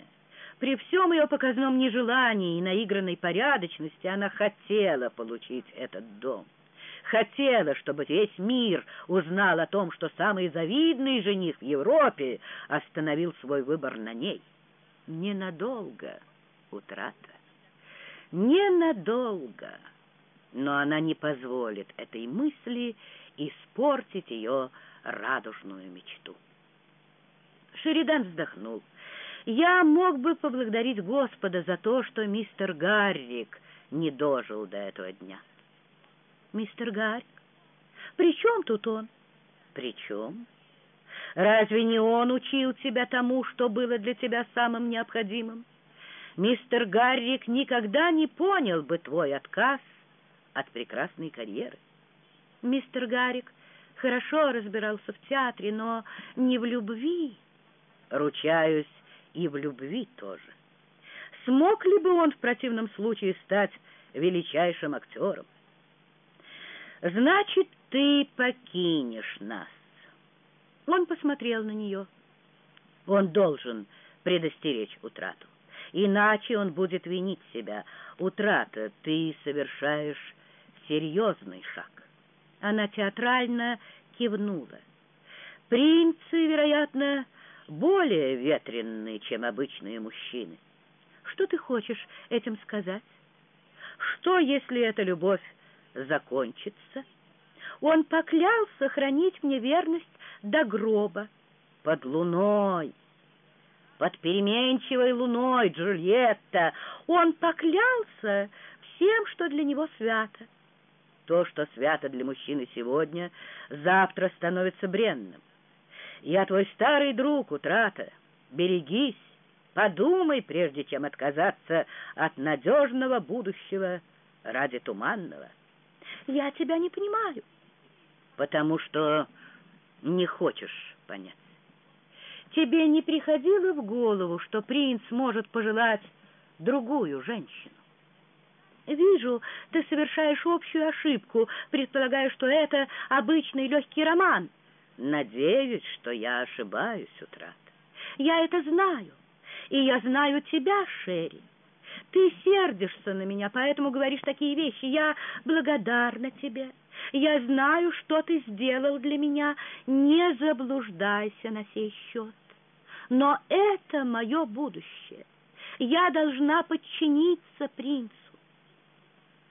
При всем ее показном нежелании и наигранной порядочности она хотела получить этот дом. Хотела, чтобы весь мир узнал о том, что самый завидный жених в Европе остановил свой выбор на ней. Ненадолго утрата. Ненадолго. Но она не позволит этой мысли испортить ее радужную мечту. Шеридан вздохнул. «Я мог бы поблагодарить Господа за то, что мистер Гаррик не дожил до этого дня». «Мистер Гаррик? При чем тут он?» «При чем? Разве не он учил тебя тому, что было для тебя самым необходимым? Мистер Гаррик никогда не понял бы твой отказ от прекрасной карьеры. Мистер Гаррик хорошо разбирался в театре, но не в любви. Ручаюсь, и в любви тоже. Смог ли бы он в противном случае стать величайшим актером? Значит, ты покинешь нас. Он посмотрел на нее. Он должен предостеречь утрату. Иначе он будет винить себя. Утрата, ты совершаешь серьезный шаг. Она театрально кивнула. Принцы, вероятно, более ветренные, чем обычные мужчины. Что ты хочешь этим сказать? Что, если эта любовь закончится? Он поклялся хранить мне верность до гроба, под луной, под переменчивой луной Джульетта. Он поклялся всем, что для него свято. То, что свято для мужчины сегодня, завтра становится бренным. Я твой старый друг, утрата. Берегись, подумай, прежде чем отказаться от надежного будущего ради туманного. Я тебя не понимаю. Потому что не хочешь понять. Тебе не приходило в голову, что принц может пожелать другую женщину? Вижу, ты совершаешь общую ошибку, предполагая, что это обычный легкий роман. Надеюсь, что я ошибаюсь, Утрат. Я это знаю, и я знаю тебя, Шерри. Ты сердишься на меня, поэтому говоришь такие вещи. Я благодарна тебе. Я знаю, что ты сделал для меня. Не заблуждайся на сей счет. Но это мое будущее. Я должна подчиниться принцу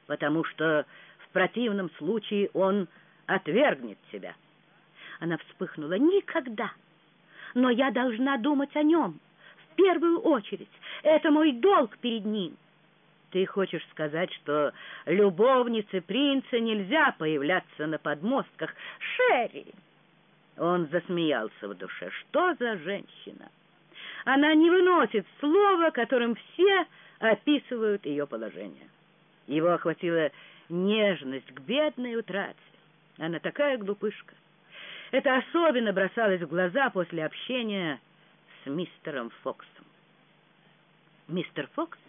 потому что в противном случае он отвергнет тебя. Она вспыхнула. Никогда. Но я должна думать о нем. В первую очередь. Это мой долг перед ним. Ты хочешь сказать, что любовнице принца нельзя появляться на подмостках? Шерри! Он засмеялся в душе. Что за женщина? Она не выносит слова, которым все описывают ее положение. Его охватила нежность к бедной утрате. Она такая глупышка. Это особенно бросалось в глаза после общения с мистером Фоксом. Мистер Фокс?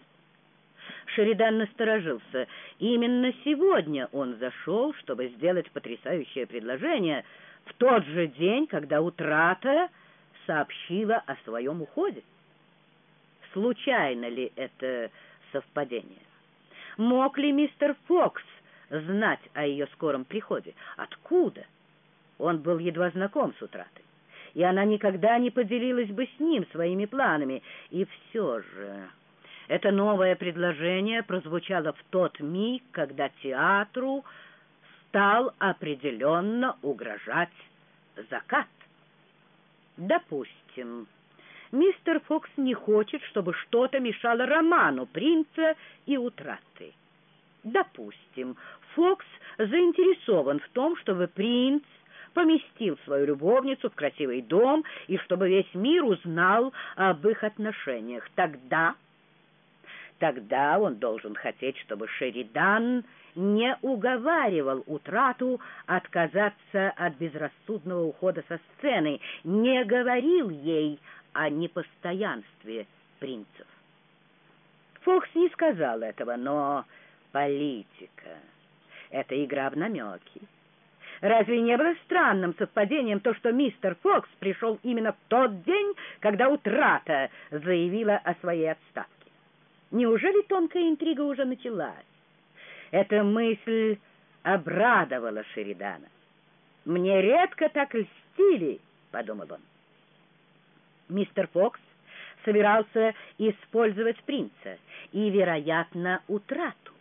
Шеридан насторожился. Именно сегодня он зашел, чтобы сделать потрясающее предложение в тот же день, когда утрата сообщила о своем уходе. Случайно ли это совпадение? Мог ли мистер Фокс знать о ее скором приходе? Откуда? Он был едва знаком с утратой, и она никогда не поделилась бы с ним своими планами. И все же это новое предложение прозвучало в тот миг, когда театру стал определенно угрожать закат. Допустим, мистер Фокс не хочет, чтобы что-то мешало роману принца и утраты. Допустим, Фокс заинтересован в том, чтобы принц поместил свою любовницу в красивый дом и чтобы весь мир узнал об их отношениях. Тогда, тогда он должен хотеть, чтобы Шеридан не уговаривал утрату отказаться от безрассудного ухода со сцены, не говорил ей о непостоянстве принцев. Фокс не сказал этого, но политика Это игра в намеки. Разве не было странным совпадением то, что мистер Фокс пришел именно в тот день, когда утрата заявила о своей отставке? Неужели тонкая интрига уже началась? Эта мысль обрадовала Шеридана. «Мне редко так льстили», — подумал он. Мистер Фокс собирался использовать принца и, вероятно, утрату.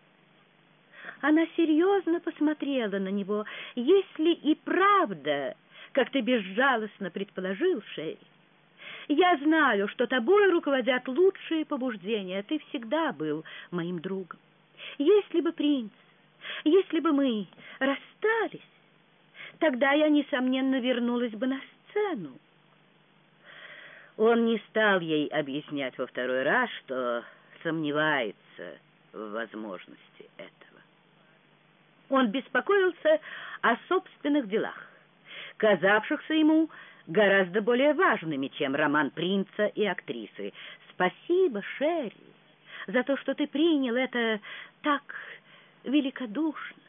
Она серьезно посмотрела на него. «Если и правда, как ты безжалостно предположил, Шерри, я знаю, что тобой руководят лучшие побуждения. Ты всегда был моим другом. Если бы принц, если бы мы расстались, тогда я, несомненно, вернулась бы на сцену. Он не стал ей объяснять во второй раз, что сомневается в возможности этого. Он беспокоился о собственных делах, казавшихся ему гораздо более важными, чем роман принца и актрисы. «Спасибо, Шерри, за то, что ты принял это так великодушно».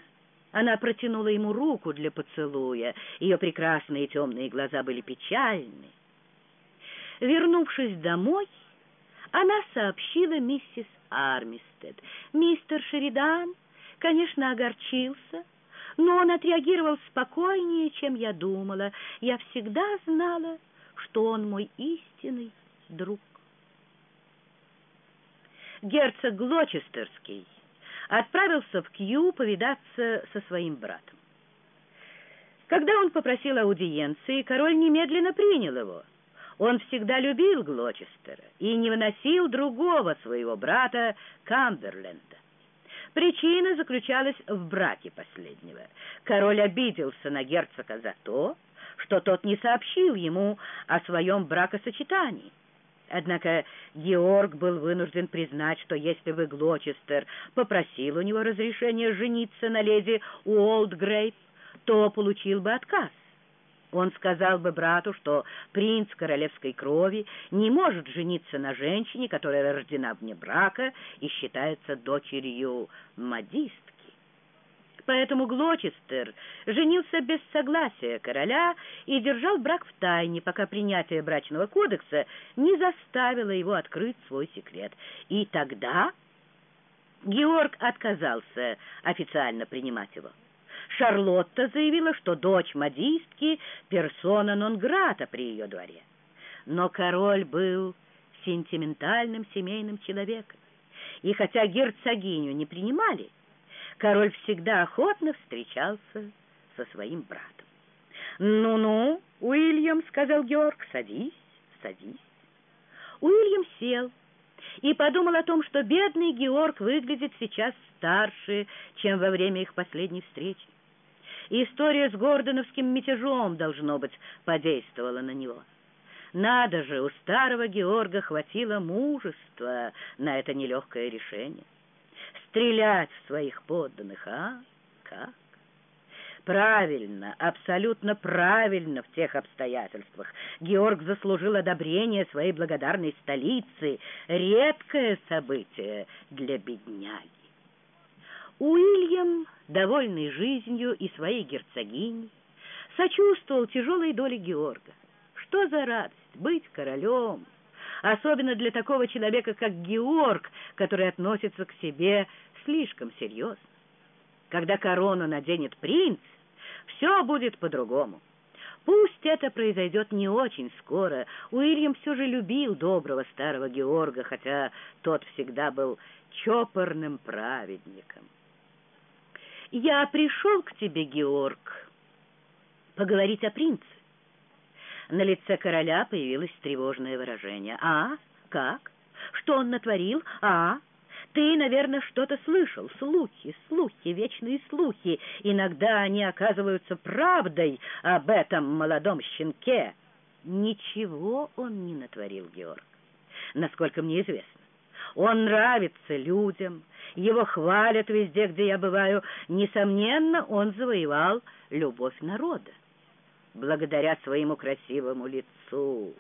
Она протянула ему руку для поцелуя. Ее прекрасные темные глаза были печальны. Вернувшись домой, она сообщила миссис Армистед. Мистер Шеридан, конечно, огорчился, но он отреагировал спокойнее, чем я думала. Я всегда знала, что он мой истинный друг. Герцог Глочестерский отправился в Кью повидаться со своим братом. Когда он попросил аудиенции, король немедленно принял его — он всегда любил Глочестера и не выносил другого своего брата Камберленда. Причина заключалась в браке последнего. Король обиделся на герцога за то, что тот не сообщил ему о своем бракосочетании. Однако Георг был вынужден признать, что если бы Глочестер попросил у него разрешения жениться на леди Уолдгрейв, то получил бы отказ. Он сказал бы брату, что принц королевской крови не может жениться на женщине, которая рождена вне брака и считается дочерью модистки. Поэтому Глочестер женился без согласия короля и держал брак в тайне, пока принятие брачного кодекса не заставило его открыть свой секрет. И тогда Георг отказался официально принимать его. Шарлотта заявила, что дочь модистки — персона нон-грата при ее дворе. Но король был сентиментальным семейным человеком, и хотя герцогиню не принимали, король всегда охотно встречался со своим братом. «Ну-ну, Уильям», — сказал Георг, — «садись, садись». Уильям сел и подумал о том, что бедный Георг выглядит сейчас старше, чем во время их последней встречи. История с гордоновским мятежом, должно быть, подействовала на него. Надо же, у старого Георга хватило мужества на это нелегкое решение. Стрелять в своих подданных, а? Как? Правильно, абсолютно правильно в тех обстоятельствах. Георг заслужил одобрение своей благодарной столицы. Редкое событие для бедняги. Уильям, довольный жизнью и своей герцогиней, сочувствовал тяжелой доле Георга. Что за радость быть королем, особенно для такого человека, как Георг, который относится к себе слишком серьезно. Когда корону наденет принц, все будет по-другому. Пусть это произойдет не очень скоро. Уильям все же любил доброго старого Георга, хотя тот всегда был чопорным праведником. «Я пришел к тебе, Георг, поговорить о принце». На лице короля появилось тревожное выражение. «А? Как? Что он натворил? А? Ты, наверное, что-то слышал. Слухи, слухи, вечные слухи. Иногда они оказываются правдой об этом молодом щенке». Ничего он не натворил, Георг, насколько мне известно. Он нравится людям, его хвалят везде, где я бываю. Несомненно, он завоевал любовь народа. Благодаря своему красивому лицу,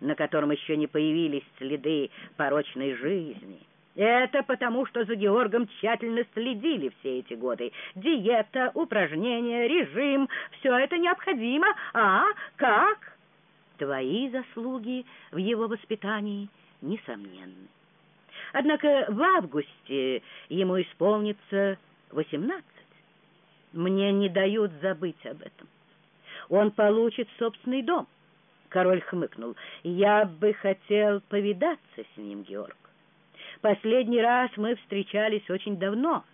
на котором еще не появились следы порочной жизни, Это потому, что за Георгом тщательно следили все эти годы. Диета, упражнения, режим — все это необходимо. А как? Твои заслуги в его воспитании несомненны. Однако в августе ему исполнится восемнадцать. Мне не дают забыть об этом. Он получит собственный дом. Король хмыкнул. Я бы хотел повидаться с ним, Георг. Последний раз мы встречались очень давно.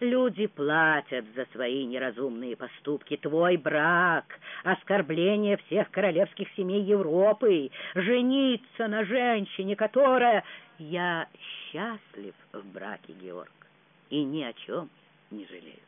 Люди платят за свои неразумные поступки. Твой брак — оскорбление всех королевских семей Европы. Жениться на женщине, которая... Я счастлив в браке, Георг, и ни о чем не жалею.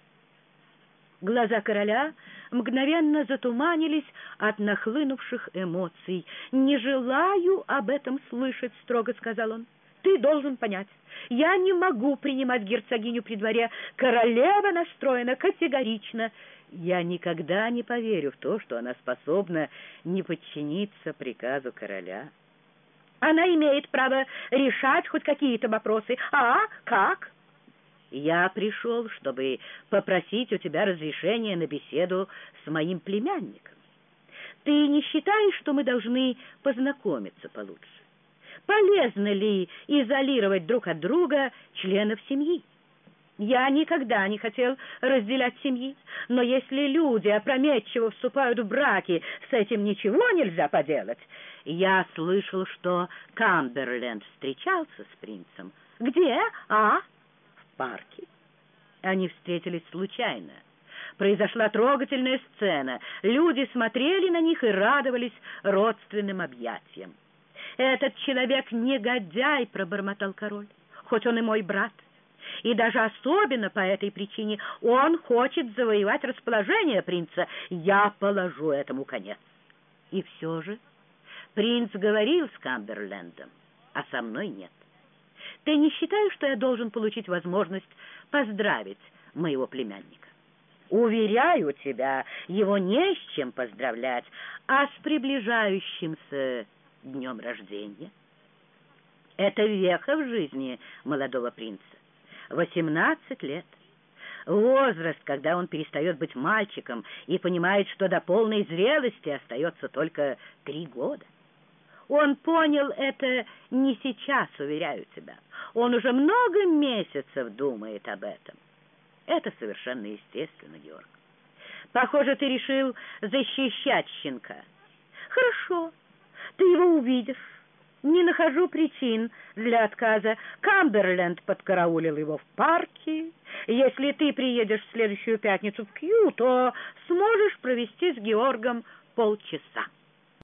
Глаза короля мгновенно затуманились от нахлынувших эмоций. «Не желаю об этом слышать», — строго сказал он. Ты должен понять, я не могу принимать герцогиню при дворе. Королева настроена категорично. Я никогда не поверю в то, что она способна не подчиниться приказу короля. Она имеет право решать хоть какие-то вопросы. А как? Я пришел, чтобы попросить у тебя разрешения на беседу с моим племянником. Ты не считаешь, что мы должны познакомиться получше? полезно ли изолировать друг от друга членов семьи. Я никогда не хотел разделять семьи, но если люди опрометчиво вступают в браки, с этим ничего нельзя поделать. Я слышал, что Камберленд встречался с принцем. Где? А? В парке. Они встретились случайно. Произошла трогательная сцена. Люди смотрели на них и радовались родственным объятиям. «Этот человек негодяй», — пробормотал король, «хоть он и мой брат. И даже особенно по этой причине он хочет завоевать расположение принца. Я положу этому конец». И все же принц говорил с Камберлендом, а со мной нет. Ты не считаешь, что я должен получить возможность поздравить моего племянника? Уверяю тебя, его не с чем поздравлять, а с приближающимся днем рождения. Это веха в жизни молодого принца. Восемнадцать лет. Возраст, когда он перестает быть мальчиком и понимает, что до полной зрелости остается только три года. Он понял это не сейчас, уверяю тебя. Он уже много месяцев думает об этом. Это совершенно естественно, Георг. Похоже, ты решил защищать щенка. Хорошо. Ты его увидишь. Не нахожу причин для отказа. Камберленд подкараулил его в парке. Если ты приедешь в следующую пятницу в Кью, то сможешь провести с Георгом полчаса.